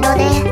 色で